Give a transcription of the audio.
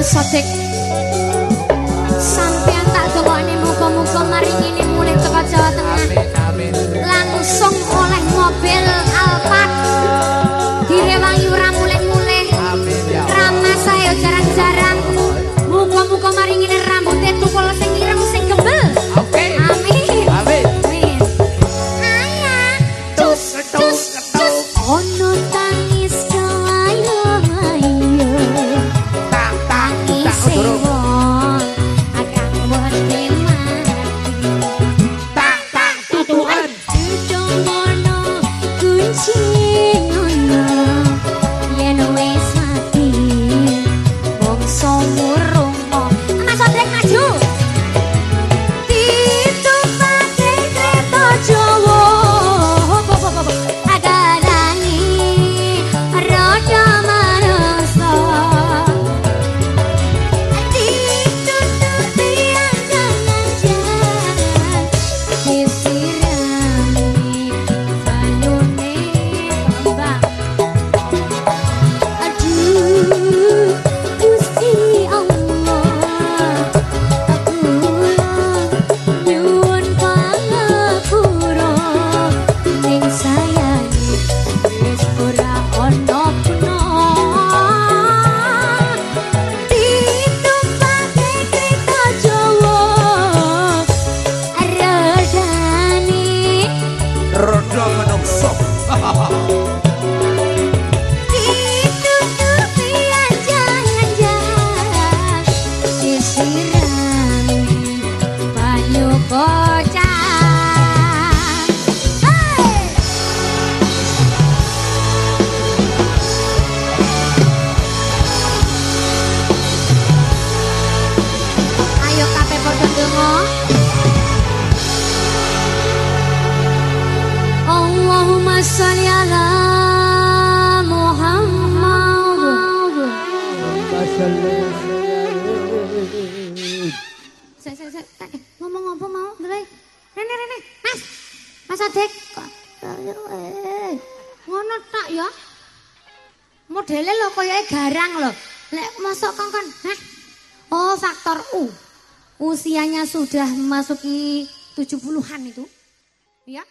Mas Sodik. Sampean tak delokne muga-muga maringi Modelnya lo kaya garang lo. Lek masuk kongkon, hah? Oh, faktor U. Usianya sudah memasuki 70-an itu. Ya.